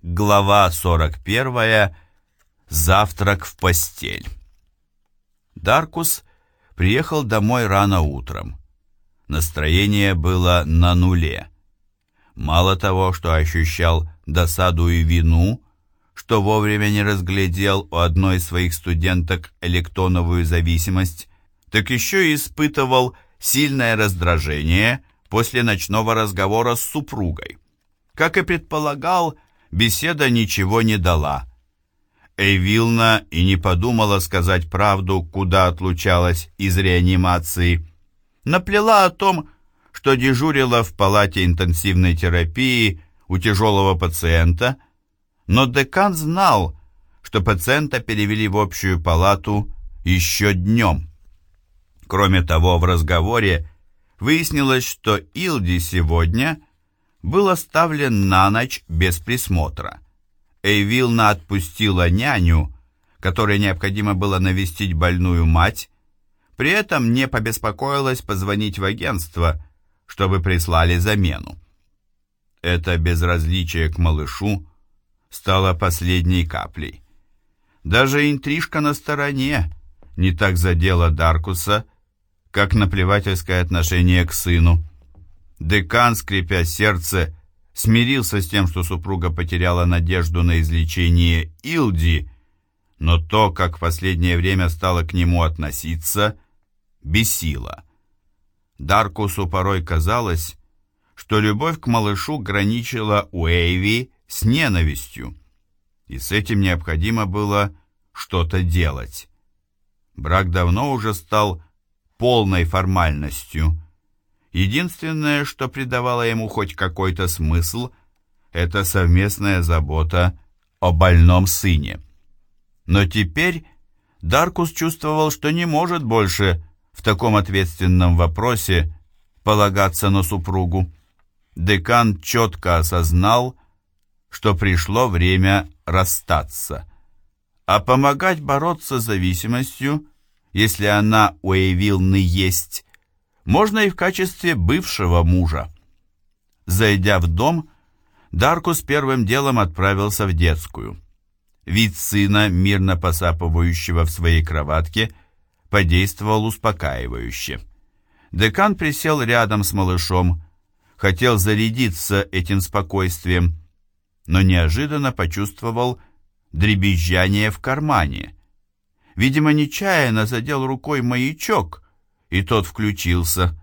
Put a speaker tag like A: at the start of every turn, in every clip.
A: Глава 41. Завтрак в постель. Даркус приехал домой рано утром. Настроение было на нуле. Мало того, что ощущал досаду и вину, что вовремя не разглядел у одной из своих студенток электоновую зависимость, так еще и испытывал сильное раздражение после ночного разговора с супругой. Как и предполагал, беседа ничего не дала. Эйвилна и не подумала сказать правду, куда отлучалась из реанимации. Наплела о том, что дежурила в палате интенсивной терапии у тяжелого пациента, но декан знал, что пациента перевели в общую палату еще днем. Кроме того, в разговоре выяснилось, что Илди сегодня был оставлен на ночь без присмотра. Эйвилна отпустила няню, которой необходимо было навестить больную мать, при этом не побеспокоилась позвонить в агентство, чтобы прислали замену. Это безразличие к малышу стало последней каплей. Даже интрижка на стороне не так задела Даркуса, как наплевательское отношение к сыну. Декан, скрипя сердце, смирился с тем, что супруга потеряла надежду на излечение Илди, но то, как в последнее время стало к нему относиться, бесило. Даркусу порой казалось, что любовь к малышу граничила у Эйви с ненавистью, и с этим необходимо было что-то делать. Брак давно уже стал полной формальностью – Единственное, что придавало ему хоть какой-то смысл, это совместная забота о больном сыне. Но теперь Даркус чувствовал, что не может больше в таком ответственном вопросе полагаться на супругу. Декан четко осознал, что пришло время расстаться. А помогать бороться с зависимостью, если она у Эйвилны есть, можно и в качестве бывшего мужа. Зайдя в дом, Даркус первым делом отправился в детскую. Вид сына, мирно посапывающего в своей кроватке, подействовал успокаивающе. Декан присел рядом с малышом, хотел зарядиться этим спокойствием, но неожиданно почувствовал дребезжание в кармане. Видимо, нечаянно задел рукой маячок — и тот включился.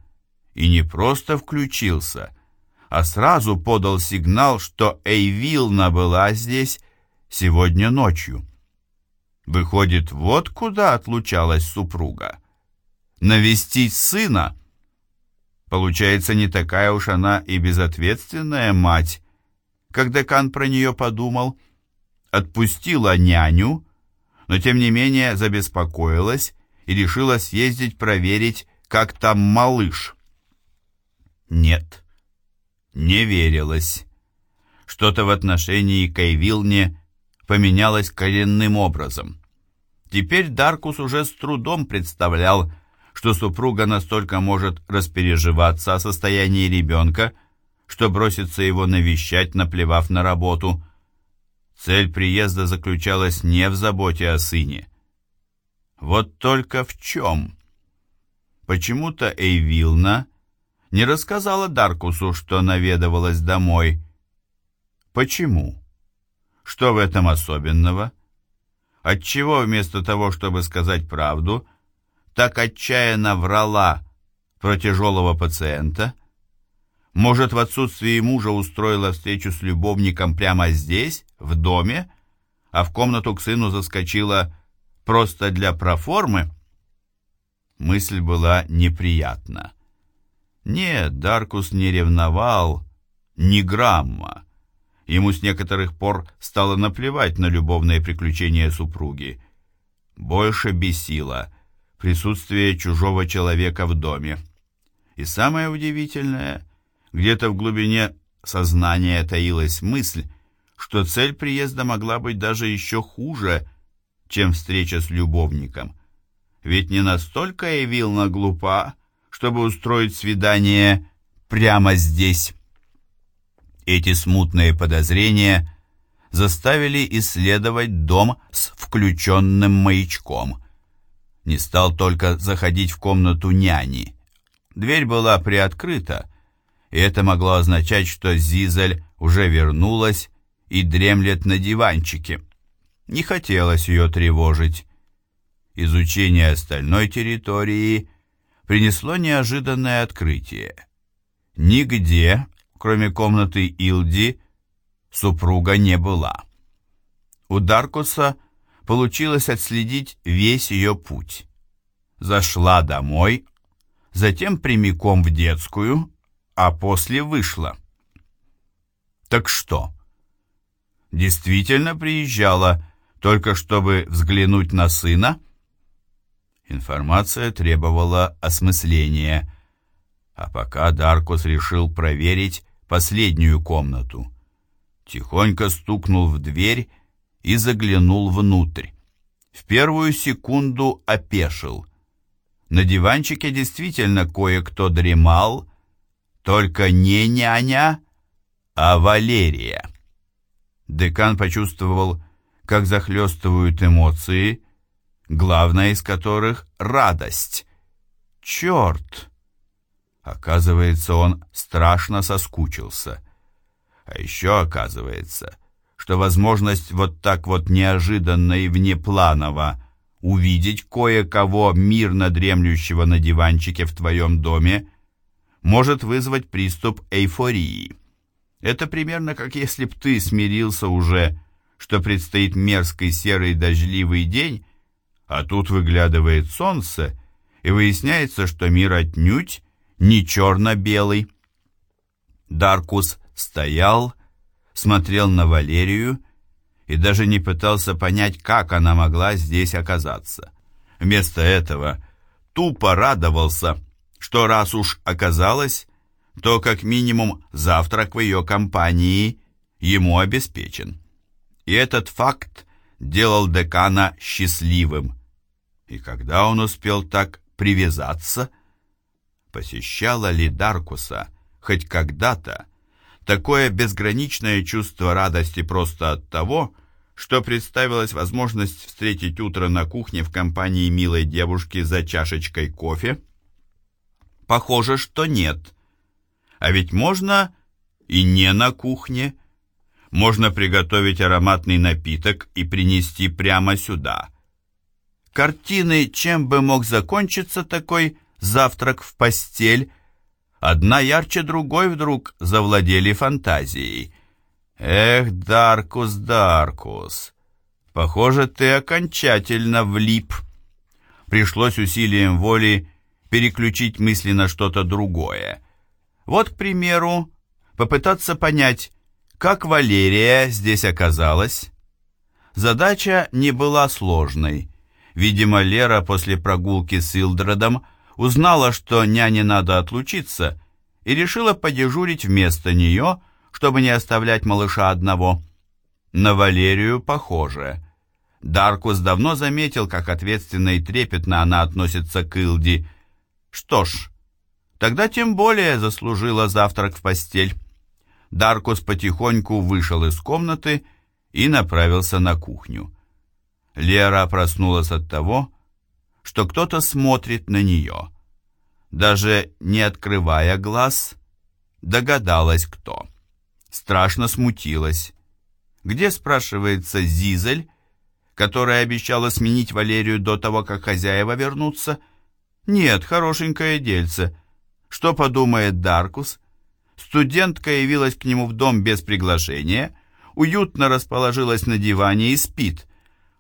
A: И не просто включился, а сразу подал сигнал, что Эйвилна была здесь сегодня ночью. Выходит, вот куда отлучалась супруга. Навестить сына. Получается, не такая уж она и безответственная мать, как декан про нее подумал. Отпустила няню, но тем не менее забеспокоилась и решила съездить проверить, как там малыш. Нет, не верилось. Что-то в отношении к Эйвилне поменялось коренным образом. Теперь Даркус уже с трудом представлял, что супруга настолько может распереживаться о состоянии ребенка, что бросится его навещать, наплевав на работу. Цель приезда заключалась не в заботе о сыне, вот только в чем? Почему-то Эйвилна не рассказала Даркусу, что наведывалась домой. Почему? Что в этом особенного? Отчего вместо того, чтобы сказать правду, так отчаянно врала про тяжелого пациента? Может, в отсутствии мужа устроила встречу с любовником прямо здесь, в доме, а в комнату к сыну заскочила просто для проформы? Мысль была неприятна. Нет, Даркус не ревновал, ни грамма. Ему с некоторых пор стало наплевать на любовные приключения супруги. Больше бесило присутствие чужого человека в доме. И самое удивительное, где-то в глубине сознания таилась мысль, что цель приезда могла быть даже еще хуже, чем встреча с любовником. Ведь не настолько Эвилна глупа, чтобы устроить свидание прямо здесь. Эти смутные подозрения заставили исследовать дом с включенным маячком. Не стал только заходить в комнату няни. Дверь была приоткрыта, и это могло означать, что Зизель уже вернулась и дремлет на диванчике. Не хотелось ее тревожить. Изучение остальной территории принесло неожиданное открытие. Нигде, кроме комнаты Илди, супруга не была. У Даркуса получилось отследить весь ее путь. Зашла домой, затем прямиком в детскую, а после вышла. Так что? Действительно приезжала, только чтобы взглянуть на сына? Информация требовала осмысления, а пока Даркус решил проверить последнюю комнату. Тихонько стукнул в дверь и заглянул внутрь. В первую секунду опешил. На диванчике действительно кое-кто дремал, только не няня, а Валерия. Декан почувствовал, как захлестывают эмоции, главная из которых — радость. Черт! Оказывается, он страшно соскучился. А еще оказывается, что возможность вот так вот неожиданно и внепланово увидеть кое-кого мирно дремлющего на диванчике в твоем доме может вызвать приступ эйфории. Это примерно как если б ты смирился уже, что предстоит мерзкий серый дождливый день, а тут выглядывает солнце, и выясняется, что мир отнюдь не черно-белый. Даркус стоял, смотрел на Валерию и даже не пытался понять, как она могла здесь оказаться. Вместо этого тупо радовался, что раз уж оказалось, то как минимум завтрак в ее компании ему обеспечен. И этот факт делал декана счастливым. И когда он успел так привязаться, посещало ли Даркуса хоть когда-то такое безграничное чувство радости просто от того, что представилась возможность встретить утро на кухне в компании милой девушки за чашечкой кофе? Похоже, что нет. А ведь можно и не на кухне. Можно приготовить ароматный напиток и принести прямо сюда. Картины, чем бы мог закончиться такой завтрак в постель, одна ярче другой вдруг завладели фантазией. Эх, Даркус, Даркус, похоже, ты окончательно влип. Пришлось усилием воли переключить мысли на что-то другое. Вот, к примеру, попытаться понять, как Валерия здесь оказалась. Задача не была сложной. Видимо, Лера после прогулки с Илдредом узнала, что няне надо отлучиться, и решила подежурить вместо нее, чтобы не оставлять малыша одного. На Валерию похоже. Даркус давно заметил, как ответственно и трепетно она относится к Илди. Что ж, тогда тем более заслужила завтрак в постель. Даркус потихоньку вышел из комнаты и направился на кухню. Лера проснулась от того, что кто-то смотрит на нее. Даже не открывая глаз, догадалась кто. Страшно смутилась. Где, спрашивается, Зизель, которая обещала сменить Валерию до того, как хозяева вернутся? Нет, хорошенькое дельце. Что подумает Даркус? Студентка явилась к нему в дом без приглашения, уютно расположилась на диване и спит.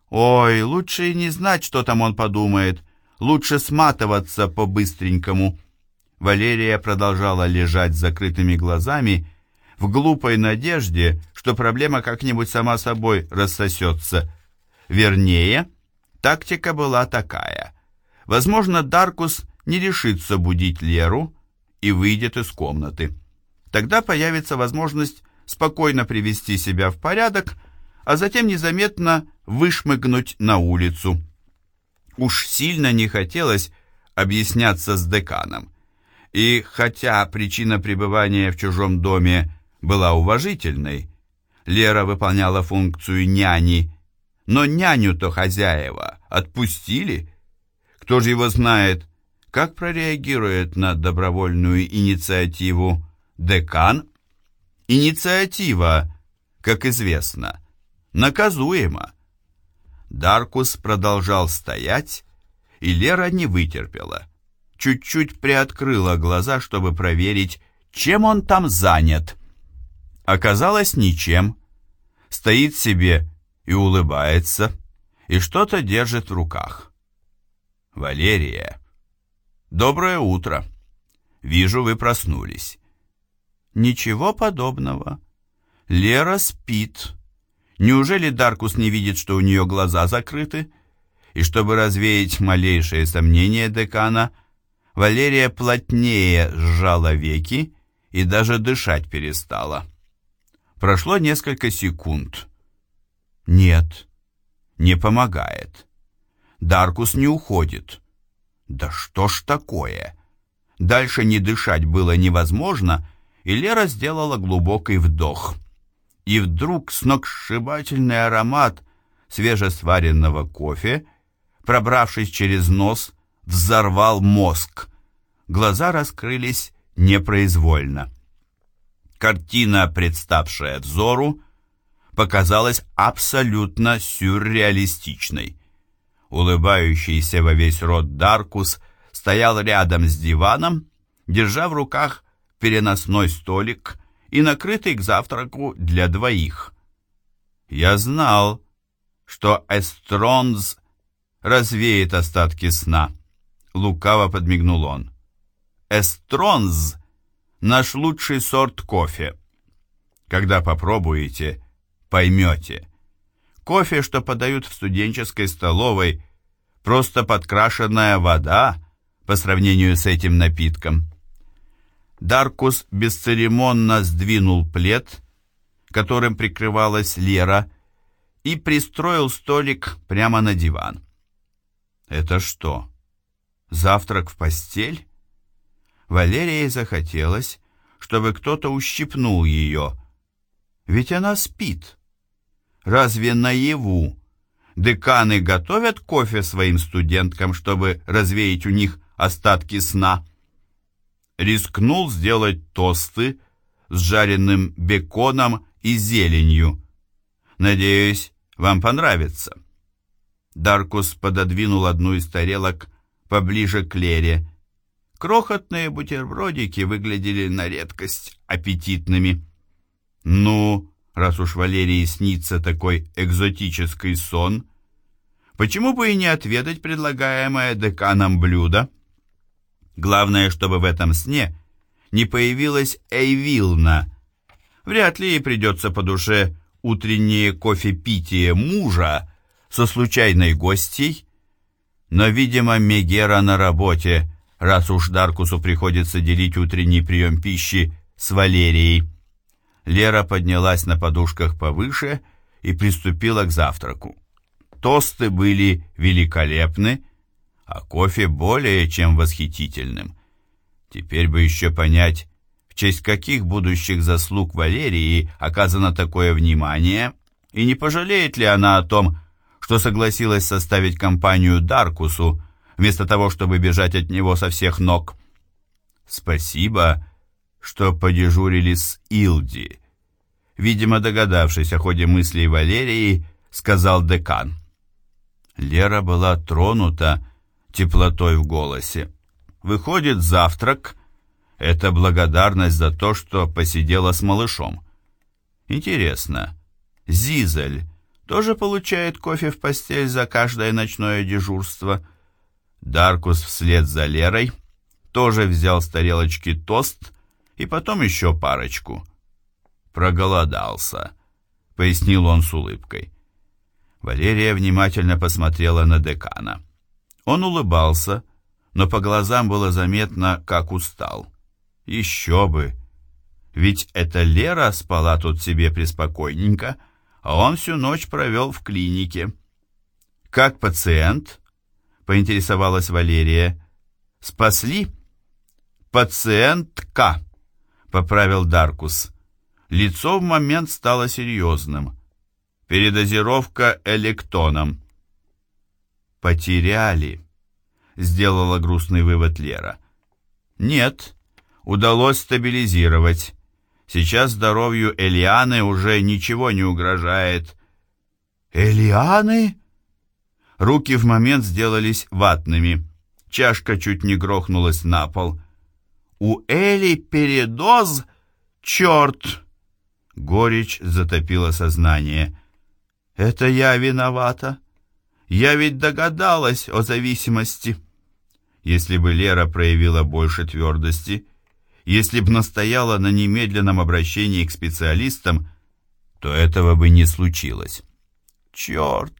A: Ой, лучше и не знать, что там он подумает. Лучше сматываться по-быстренькому. Валерия продолжала лежать с закрытыми глазами в глупой надежде, что проблема как-нибудь сама собой рассосется. Вернее, тактика была такая. Возможно, Даркус не решится будить Леру и выйдет из комнаты. Тогда появится возможность спокойно привести себя в порядок, а затем незаметно вышмыгнуть на улицу. Уж сильно не хотелось объясняться с деканом. И хотя причина пребывания в чужом доме была уважительной, Лера выполняла функцию няни, но няню-то хозяева отпустили. Кто же его знает, как прореагирует на добровольную инициативу декан? Инициатива, как известно, наказуема. Даркус продолжал стоять, и Лера не вытерпела. Чуть-чуть приоткрыла глаза, чтобы проверить, чем он там занят. Оказалось, ничем. Стоит себе и улыбается, и что-то держит в руках. «Валерия, доброе утро. Вижу, вы проснулись». «Ничего подобного. Лера спит. Неужели Даркус не видит, что у нее глаза закрыты?» И чтобы развеять малейшие сомнения декана, Валерия плотнее сжала веки и даже дышать перестала. Прошло несколько секунд. Нет, не помогает. Даркус не уходит. Да что ж такое? Дальше не дышать было невозможно, и Лера сделала глубокий вдох. И вдруг сногсшибательный аромат свежесваренного кофе, пробравшись через нос, взорвал мозг. Глаза раскрылись непроизвольно. Картина, представшая взору, показалась абсолютно сюрреалистичной. Улыбающийся во весь рот Даркус стоял рядом с диваном, держа в руках переносной столик и накрытый к завтраку для двоих. Я знал, что Эстронз развеет остатки сна. Лукаво подмигнул он. Эстронз — наш лучший сорт кофе. Когда попробуете, поймете. Кофе, что подают в студенческой столовой, просто подкрашенная вода по сравнению с этим напитком. Даркус бесцеремонно сдвинул плед, которым прикрывалась Лера, и пристроил столик прямо на диван. «Это что, завтрак в постель?» Валерии захотелось, чтобы кто-то ущипнул ее. Ведь она спит. Разве наяву деканы готовят кофе своим студенткам, чтобы развеять у них остатки сна? Рискнул сделать тосты с жареным беконом и зеленью. Надеюсь, вам понравится. Даркус пододвинул одну из тарелок поближе к Лере. Крохотные бутербродики выглядели на редкость аппетитными. «Ну, раз уж Валерии снится такой экзотический сон, почему бы и не отведать предлагаемое деканом блюдо? Главное, чтобы в этом сне не появилась Эйвилна. Вряд ли ей придется по душе утреннее кофе-питие мужа со случайной гостьей, но, видимо, Мегера на работе, раз уж Даркусу приходится делить утренний прием пищи с Валерией. Лера поднялась на подушках повыше и приступила к завтраку. Тосты были великолепны, а кофе более чем восхитительным. Теперь бы еще понять, в честь каких будущих заслуг Валерии оказано такое внимание, и не пожалеет ли она о том, что согласилась составить компанию Даркусу, вместо того, чтобы бежать от него со всех ног. Спасибо, что подежурили с Илди. Видимо, догадавшись о ходе мыслей Валерии, сказал декан. Лера была тронута теплотой в голосе. Выходит, завтрак — это благодарность за то, что посидела с малышом. Интересно, Зизель тоже получает кофе в постель за каждое ночное дежурство? Даркус вслед за Лерой тоже взял с тарелочки тост и потом еще парочку. «Проголодался», — пояснил он с улыбкой. Валерия внимательно посмотрела на декана. Он улыбался, но по глазам было заметно, как устал. Еще бы! Ведь это Лера спала тут себе преспокойненько, а он всю ночь провел в клинике. «Как пациент?» — поинтересовалась Валерия. «Спасли?» «Пациентка», — поправил Даркус. Лицо в момент стало серьезным. Передозировка электоном. «Потеряли», — сделала грустный вывод Лера. «Нет, удалось стабилизировать. Сейчас здоровью Элианы уже ничего не угрожает». «Элианы?» Руки в момент сделались ватными. Чашка чуть не грохнулась на пол. «У Эли передоз? Черт!» Горечь затопила сознание. «Это я виновата. Я ведь догадалась о зависимости». Если бы Лера проявила больше твердости, если бы настояла на немедленном обращении к специалистам, то этого бы не случилось. «Черт!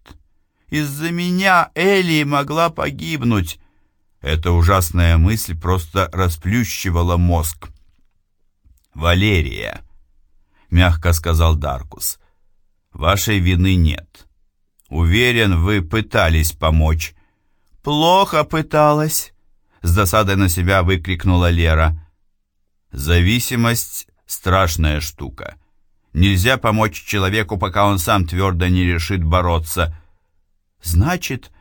A: Из-за меня Элли могла погибнуть!» Эта ужасная мысль просто расплющивала мозг. «Валерия!» — мягко сказал Даркус. «Вашей вины нет. Уверен, вы пытались помочь». «Плохо пыталась!» — с досадой на себя выкрикнула Лера. «Зависимость — страшная штука. Нельзя помочь человеку, пока он сам твердо не решит бороться». «Значит,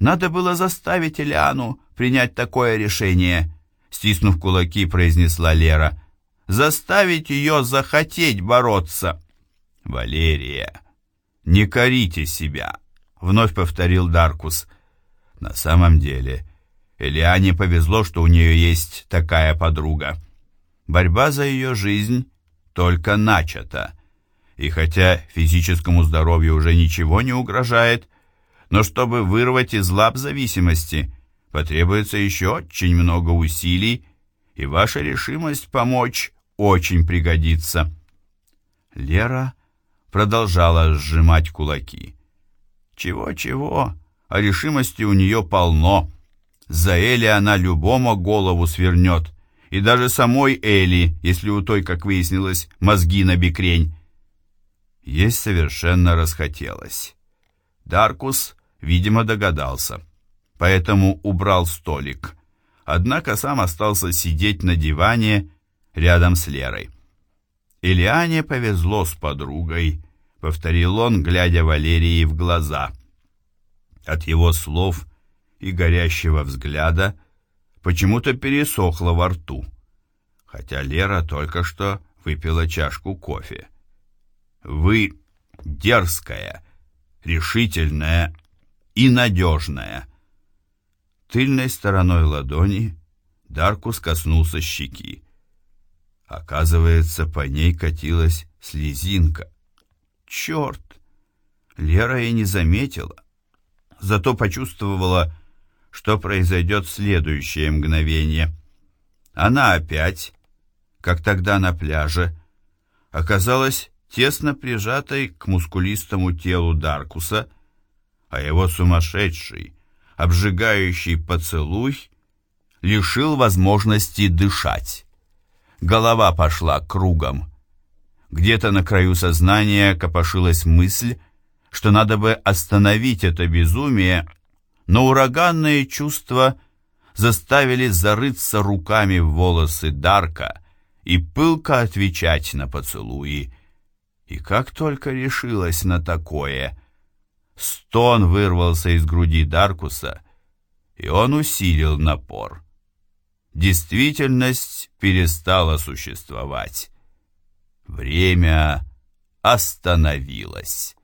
A: надо было заставить Элиану принять такое решение», — стиснув кулаки, произнесла Лера заставить ее захотеть бороться. «Валерия, не корите себя», — вновь повторил Даркус. «На самом деле, Элиане повезло, что у нее есть такая подруга. Борьба за ее жизнь только начата, и хотя физическому здоровью уже ничего не угрожает, но чтобы вырвать из лап зависимости, потребуется еще очень много усилий, и ваша решимость помочь очень пригодится. Лера продолжала сжимать кулаки. Чего-чего, а решимости у нее полно. За Эли она любому голову свернет, и даже самой Эли, если у той, как выяснилось, мозги на бекрень. Ей совершенно расхотелось. Даркус, видимо, догадался, поэтому убрал столик. Однако сам остался сидеть на диване рядом с Лерой. «Ильяне повезло с подругой», — повторил он, глядя Валерии в глаза. От его слов и горящего взгляда почему-то пересохло во рту, хотя Лера только что выпила чашку кофе. «Вы дерзкая, решительная и надежная». Тыльной стороной ладони Даркус коснулся щеки. Оказывается, по ней катилась слезинка. Черт! Лера и не заметила. Зато почувствовала, что произойдет следующее мгновение. Она опять, как тогда на пляже, оказалась тесно прижатой к мускулистому телу Даркуса, а его сумасшедший, обжигающий поцелуй лишил возможности дышать голова пошла кругом. Где-то на краю сознания копошилась мысль, что надо бы остановить это безумие, но ураганные чувства заставили зарыться руками в волосы Дарка и пылко отвечать на поцелуи. И как только решилась на такое, стон вырвался из груди Даркуса, и он усилил напор. Действительность перестала существовать. Время остановилось.